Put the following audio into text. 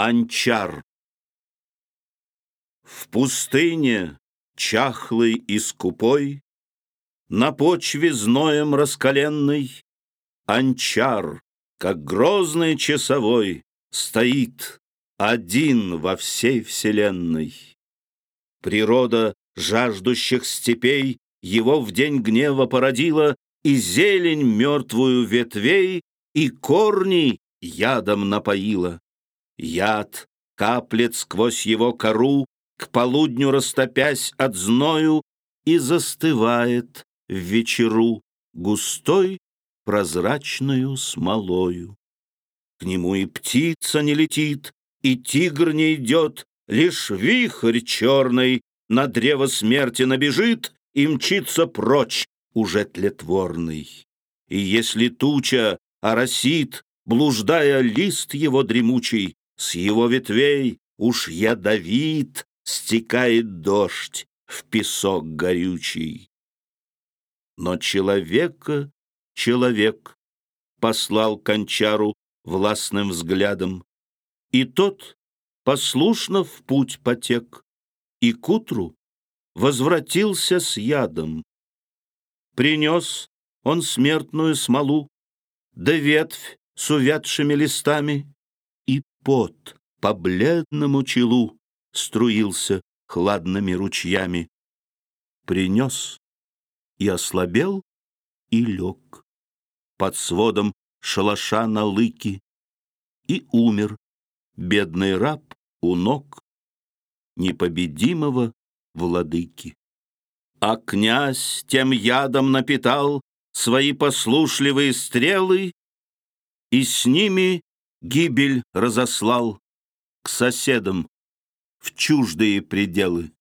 Анчар В пустыне, чахлый и скупой, На почве зноем раскаленной, Анчар, как грозный часовой, Стоит один во всей вселенной. Природа жаждущих степей Его в день гнева породила, И зелень мертвую ветвей, И корни ядом напоила. Яд каплет сквозь его кору, К полудню растопясь от зною, И застывает в вечеру Густой прозрачную смолою. К нему и птица не летит, И тигр не идет, Лишь вихрь черный На древо смерти набежит И мчится прочь уже тлетворный. И если туча оросит, Блуждая лист его дремучий, С его ветвей уж ядовит Стекает дождь в песок горючий. Но человека человек послал кончару властным взглядом, и тот послушно в путь потек, и к утру возвратился с ядом. Принес он смертную смолу, да ветвь с увядшими листами, пот по бледному челу струился хладными ручьями. Принес и ослабел, и лег под сводом шалаша на лыки, и умер бедный раб у ног непобедимого владыки. А князь тем ядом напитал свои послушливые стрелы и с ними гибель разослал к соседам в чуждые пределы.